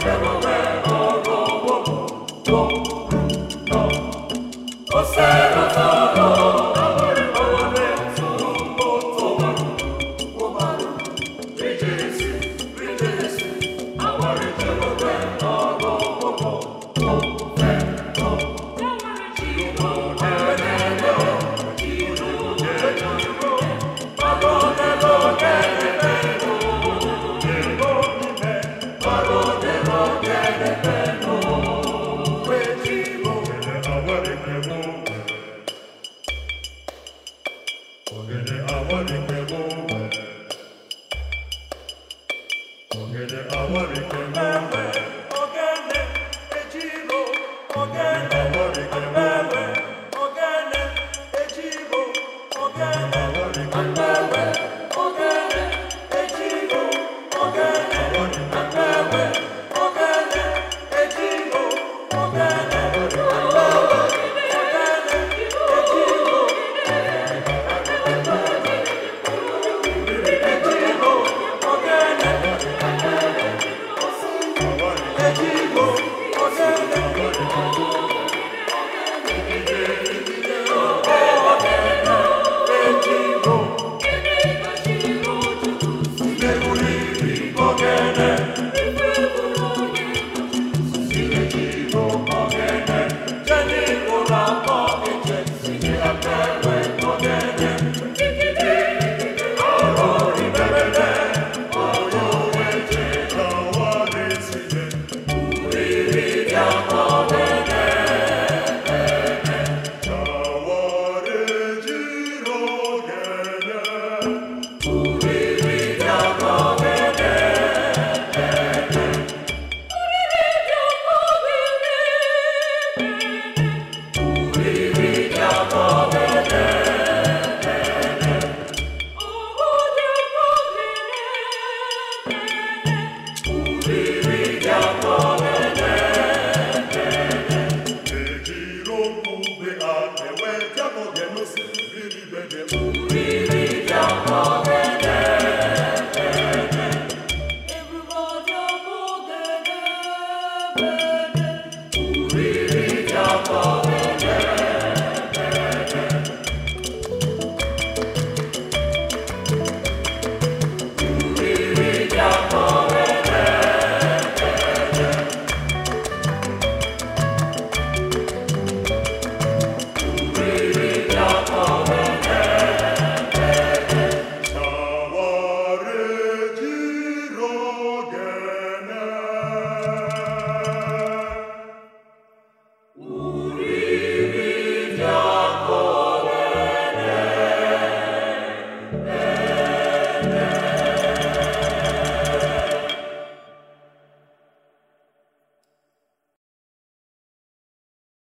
Come away, oh. Ejiro We